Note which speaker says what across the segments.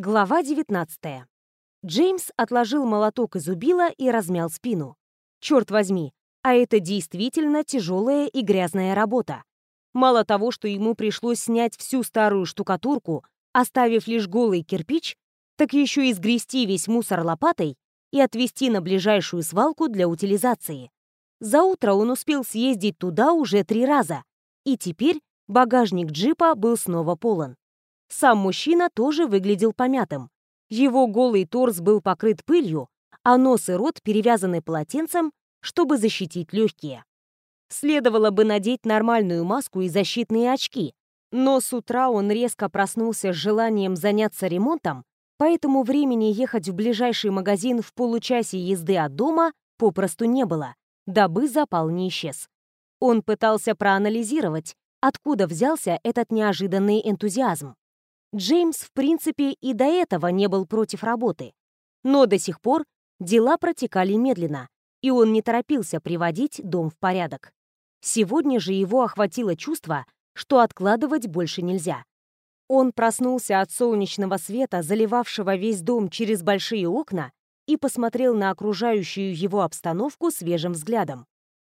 Speaker 1: Глава 19. Джеймс отложил молоток из убила и размял спину. Черт возьми, а это действительно тяжелая и грязная работа. Мало того, что ему пришлось снять всю старую штукатурку, оставив лишь голый кирпич, так еще и сгрести весь мусор лопатой и отвезти на ближайшую свалку для утилизации. За утро он успел съездить туда уже три раза, и теперь багажник джипа был снова полон. Сам мужчина тоже выглядел помятым. Его голый торс был покрыт пылью, а нос и рот перевязаны полотенцем, чтобы защитить легкие. Следовало бы надеть нормальную маску и защитные очки, но с утра он резко проснулся с желанием заняться ремонтом, поэтому времени ехать в ближайший магазин в получасе езды от дома попросту не было, дабы запал не исчез. Он пытался проанализировать, откуда взялся этот неожиданный энтузиазм. Джеймс, в принципе, и до этого не был против работы. Но до сих пор дела протекали медленно, и он не торопился приводить дом в порядок. Сегодня же его охватило чувство, что откладывать больше нельзя. Он проснулся от солнечного света, заливавшего весь дом через большие окна, и посмотрел на окружающую его обстановку свежим взглядом.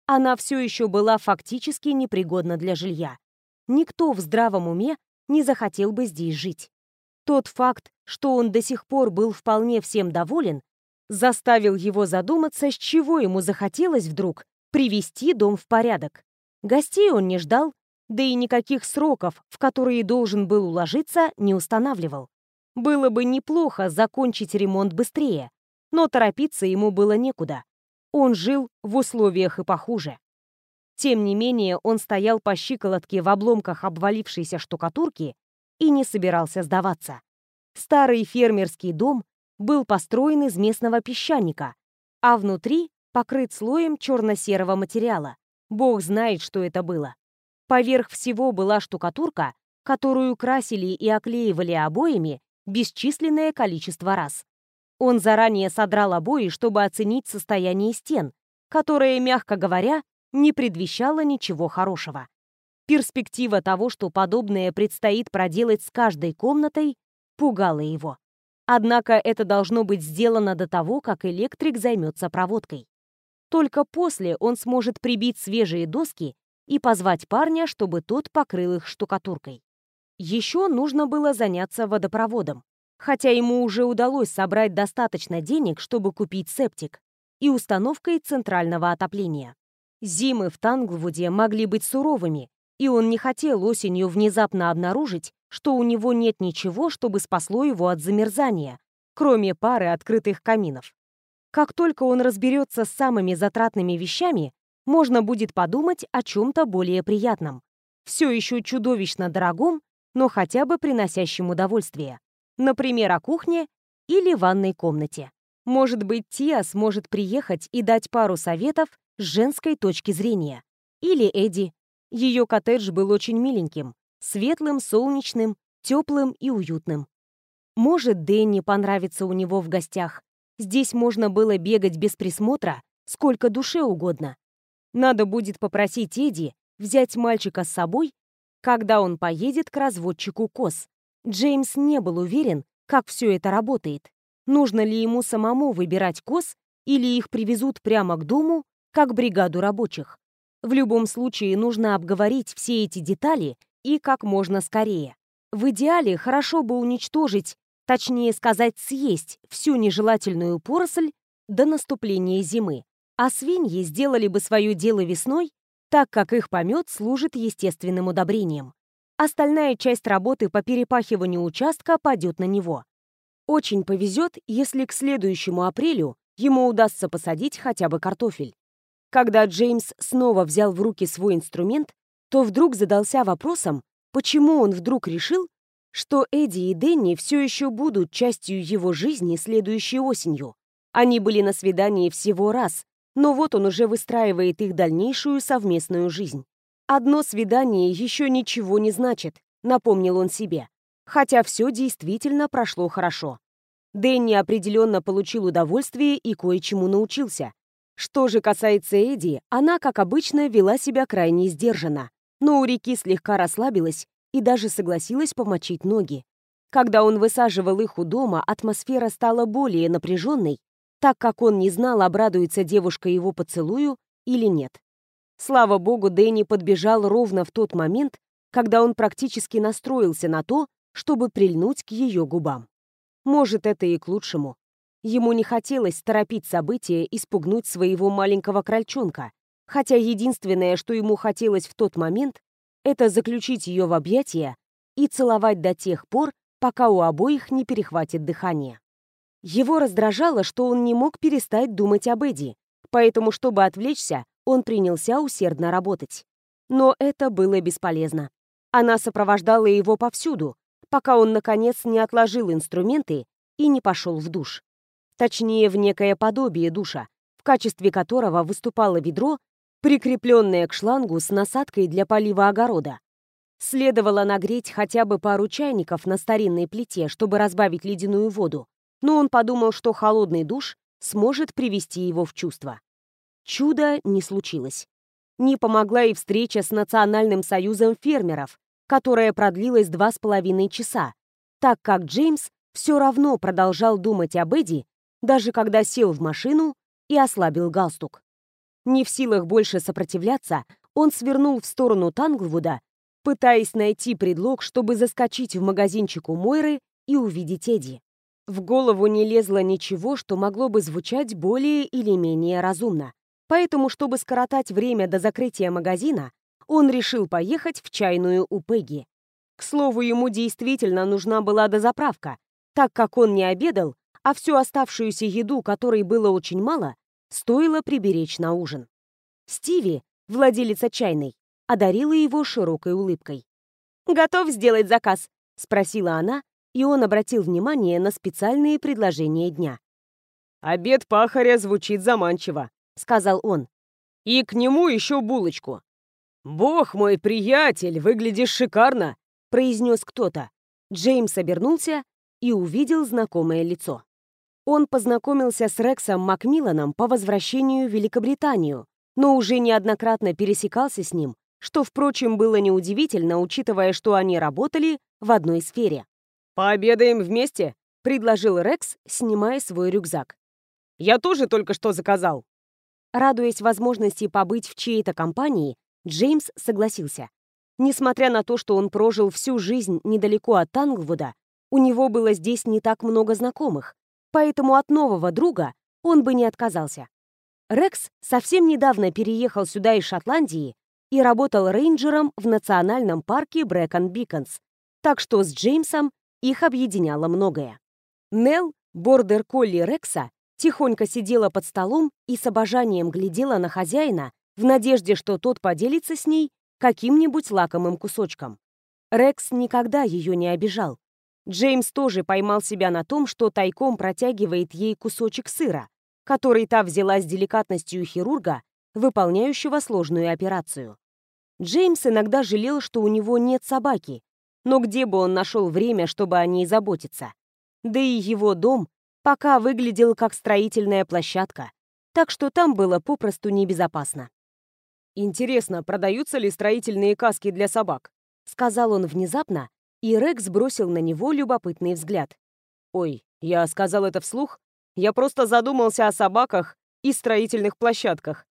Speaker 1: Она все еще была фактически непригодна для жилья. Никто в здравом уме не захотел бы здесь жить. Тот факт, что он до сих пор был вполне всем доволен, заставил его задуматься, с чего ему захотелось вдруг привести дом в порядок. Гостей он не ждал, да и никаких сроков, в которые должен был уложиться, не устанавливал. Было бы неплохо закончить ремонт быстрее, но торопиться ему было некуда. Он жил в условиях и похуже. Тем не менее, он стоял по щиколотке в обломках обвалившейся штукатурки и не собирался сдаваться. Старый фермерский дом был построен из местного песчаника, а внутри покрыт слоем черно-серого материала. Бог знает, что это было. Поверх всего была штукатурка, которую красили и оклеивали обоями бесчисленное количество раз. Он заранее содрал обои, чтобы оценить состояние стен, которое, мягко говоря, не предвещало ничего хорошего. Перспектива того, что подобное предстоит проделать с каждой комнатой, пугала его. Однако это должно быть сделано до того, как электрик займется проводкой. Только после он сможет прибить свежие доски и позвать парня, чтобы тот покрыл их штукатуркой. Еще нужно было заняться водопроводом, хотя ему уже удалось собрать достаточно денег, чтобы купить септик, и установкой центрального отопления. Зимы в Танглвуде могли быть суровыми, и он не хотел осенью внезапно обнаружить, что у него нет ничего, чтобы спасло его от замерзания, кроме пары открытых каминов. Как только он разберется с самыми затратными вещами, можно будет подумать о чем-то более приятном. Все еще чудовищно дорогом, но хотя бы приносящем удовольствие. Например, о кухне или ванной комнате. Может быть, Тиа сможет приехать и дать пару советов с женской точки зрения. Или Эдди. Ее коттедж был очень миленьким, светлым, солнечным, теплым и уютным. Может, Дэнни понравится у него в гостях. Здесь можно было бегать без присмотра, сколько душе угодно. Надо будет попросить Эдди взять мальчика с собой, когда он поедет к разводчику Кос. Джеймс не был уверен, как все это работает. Нужно ли ему самому выбирать Кос, или их привезут прямо к дому, как бригаду рабочих. В любом случае нужно обговорить все эти детали и как можно скорее. В идеале хорошо бы уничтожить, точнее сказать, съесть всю нежелательную поросль до наступления зимы, а свиньи сделали бы свое дело весной, так как их помет служит естественным удобрением. Остальная часть работы по перепахиванию участка падет на него. Очень повезет, если к следующему апрелю ему удастся посадить хотя бы картофель. Когда Джеймс снова взял в руки свой инструмент, то вдруг задался вопросом, почему он вдруг решил, что Эдди и Дэнни все еще будут частью его жизни следующей осенью. Они были на свидании всего раз, но вот он уже выстраивает их дальнейшую совместную жизнь. «Одно свидание еще ничего не значит», — напомнил он себе. Хотя все действительно прошло хорошо. Дэнни определенно получил удовольствие и кое-чему научился. Что же касается Эдди, она, как обычно, вела себя крайне сдержанно, но у реки слегка расслабилась и даже согласилась помочить ноги. Когда он высаживал их у дома, атмосфера стала более напряженной, так как он не знал, обрадуется девушка его поцелую или нет. Слава богу, Дэнни подбежал ровно в тот момент, когда он практически настроился на то, чтобы прильнуть к ее губам. Может, это и к лучшему. Ему не хотелось торопить события и спугнуть своего маленького крольчонка, хотя единственное, что ему хотелось в тот момент, это заключить ее в объятия и целовать до тех пор, пока у обоих не перехватит дыхание. Его раздражало, что он не мог перестать думать об Эдди, поэтому, чтобы отвлечься, он принялся усердно работать. Но это было бесполезно. Она сопровождала его повсюду, пока он, наконец, не отложил инструменты и не пошел в душ. Точнее, в некое подобие душа, в качестве которого выступало ведро, прикрепленное к шлангу с насадкой для полива огорода. Следовало нагреть хотя бы пару чайников на старинной плите, чтобы разбавить ледяную воду, но он подумал, что холодный душ сможет привести его в чувство. Чудо не случилось. Не помогла и встреча с Национальным союзом фермеров, которая продлилась два с половиной часа, так как Джеймс все равно продолжал думать об Эдди, даже когда сел в машину и ослабил галстук. Не в силах больше сопротивляться, он свернул в сторону Танглвуда, пытаясь найти предлог, чтобы заскочить в магазинчик у Мойры и увидеть Эдди. В голову не лезло ничего, что могло бы звучать более или менее разумно. Поэтому, чтобы скоротать время до закрытия магазина, он решил поехать в чайную у Пегги. К слову, ему действительно нужна была дозаправка, так как он не обедал, а всю оставшуюся еду, которой было очень мало, стоило приберечь на ужин. Стиви, владелица чайной, одарила его широкой улыбкой. «Готов сделать заказ?» — спросила она, и он обратил внимание на специальные предложения дня.
Speaker 2: «Обед пахаря звучит заманчиво», — сказал он. «И к нему еще булочку». «Бог мой приятель, выглядишь шикарно», — произнес кто-то.
Speaker 1: Джеймс обернулся и увидел знакомое лицо. Он познакомился с Рексом Макмилланом по возвращению в Великобританию, но уже неоднократно пересекался с ним, что, впрочем, было неудивительно, учитывая, что они работали в одной сфере.
Speaker 2: «Пообедаем вместе?» — предложил
Speaker 1: Рекс, снимая свой рюкзак.
Speaker 2: «Я тоже только что заказал».
Speaker 1: Радуясь возможности побыть в чьей-то компании, Джеймс согласился. Несмотря на то, что он прожил всю жизнь недалеко от Танглвуда, у него было здесь не так много знакомых, поэтому от нового друга он бы не отказался. Рекс совсем недавно переехал сюда из Шотландии и работал рейнджером в национальном парке Брэкон Биконс, так что с Джеймсом их объединяло многое. Нелл, бордер-колли Рекса, тихонько сидела под столом и с обожанием глядела на хозяина в надежде, что тот поделится с ней каким-нибудь лакомым кусочком. Рекс никогда ее не обижал. Джеймс тоже поймал себя на том, что тайком протягивает ей кусочек сыра, который та взяла с деликатностью хирурга, выполняющего сложную операцию. Джеймс иногда жалел, что у него нет собаки, но где бы он нашел время, чтобы о ней заботиться? Да и его дом пока выглядел как строительная площадка, так что там было попросту небезопасно.
Speaker 2: «Интересно, продаются ли строительные каски для собак?»
Speaker 1: — сказал он внезапно, и Рекс бросил на него любопытный взгляд.
Speaker 2: «Ой, я сказал это вслух? Я просто задумался о собаках и строительных площадках».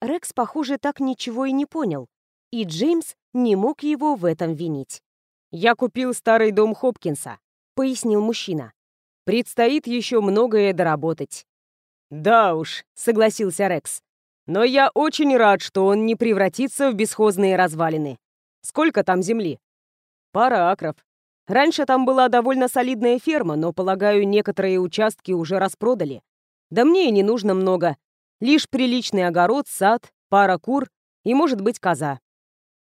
Speaker 1: Рекс, похоже, так ничего и не понял, и Джеймс не мог его в этом винить.
Speaker 2: «Я купил старый дом Хопкинса», — пояснил мужчина. Предстоит еще многое доработать». «Да уж», — согласился Рекс. «Но я очень рад, что он не превратится в бесхозные развалины. Сколько там земли?» «Пара акров. Раньше там была довольно солидная ферма, но, полагаю, некоторые участки уже распродали. Да мне и не нужно много. Лишь приличный огород, сад, пара кур и, может быть, коза».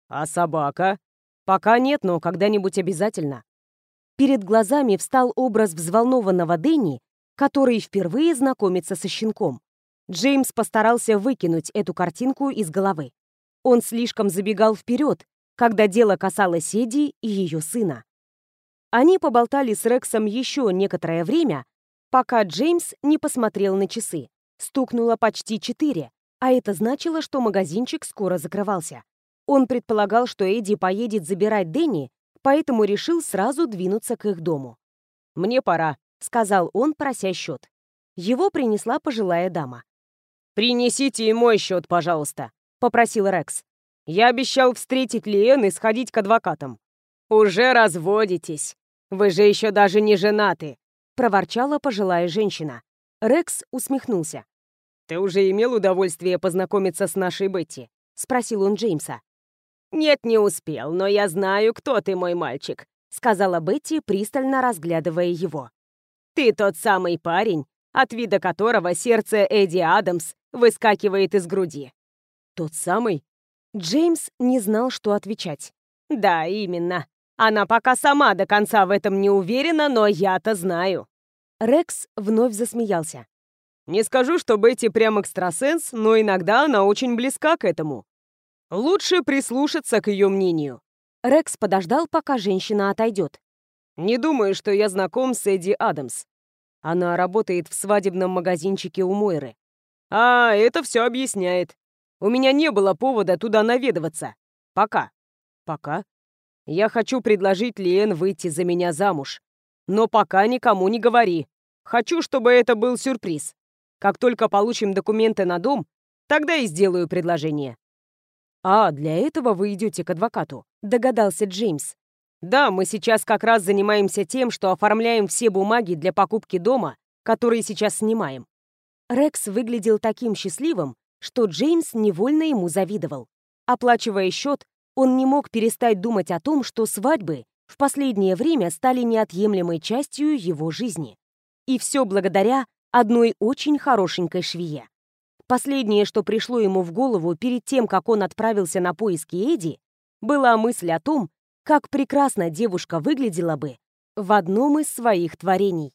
Speaker 2: «А собака?» «Пока нет, но когда-нибудь обязательно.
Speaker 1: Перед глазами встал образ взволнованного Дэнни, который впервые знакомится со щенком. Джеймс постарался выкинуть эту картинку из головы. Он слишком забегал вперед, когда дело касалось Эдди и ее сына. Они поболтали с Рексом еще некоторое время, пока Джеймс не посмотрел на часы. Стукнуло почти четыре, а это значило, что магазинчик скоро закрывался. Он предполагал, что Эдди поедет забирать Дэнни поэтому решил сразу двинуться к их дому.
Speaker 2: «Мне пора», — сказал он, прося счет.
Speaker 1: Его принесла пожилая дама.
Speaker 2: «Принесите и мой счет, пожалуйста», — попросил Рекс. «Я обещал встретить Лиэн и сходить к адвокатам». «Уже разводитесь. Вы же еще даже не женаты», — проворчала пожилая женщина.
Speaker 1: Рекс усмехнулся.
Speaker 2: «Ты уже имел удовольствие познакомиться с нашей Бетти?» — спросил он Джеймса. «Нет, не успел, но я знаю, кто ты, мой мальчик», — сказала Бетти, пристально разглядывая его. «Ты тот самый парень, от вида которого сердце Эдди Адамс выскакивает из груди».
Speaker 1: «Тот самый?» Джеймс не знал, что отвечать.
Speaker 2: «Да, именно. Она пока сама до конца в этом не уверена, но я-то знаю».
Speaker 1: Рекс вновь засмеялся.
Speaker 2: «Не скажу, что Бетти прям экстрасенс, но иногда она очень близка к этому. Лучше прислушаться к ее мнению».
Speaker 1: Рекс подождал, пока женщина отойдет.
Speaker 2: «Не думаю, что я знаком с Эдди Адамс. Она работает в свадебном магазинчике у Мойры. А, это все объясняет. У меня не было повода туда наведываться. Пока. Пока. Я хочу предложить Лиэн выйти за меня замуж. Но пока никому не говори. Хочу, чтобы это был сюрприз. Как только получим документы на дом, тогда и сделаю предложение.
Speaker 1: «А, для этого вы идете к адвокату», — догадался Джеймс.
Speaker 2: Да, мы сейчас как раз занимаемся тем, что оформляем все бумаги для покупки дома, которые сейчас снимаем.
Speaker 1: Рекс выглядел таким счастливым, что Джеймс невольно ему завидовал. Оплачивая счет, он не мог перестать думать о том, что свадьбы в последнее время стали неотъемлемой частью его жизни. И все благодаря одной очень хорошенькой швее. Последнее, что пришло ему в голову перед тем, как он отправился на поиски Эдди, была мысль о том, как прекрасно девушка выглядела бы в одном из своих творений.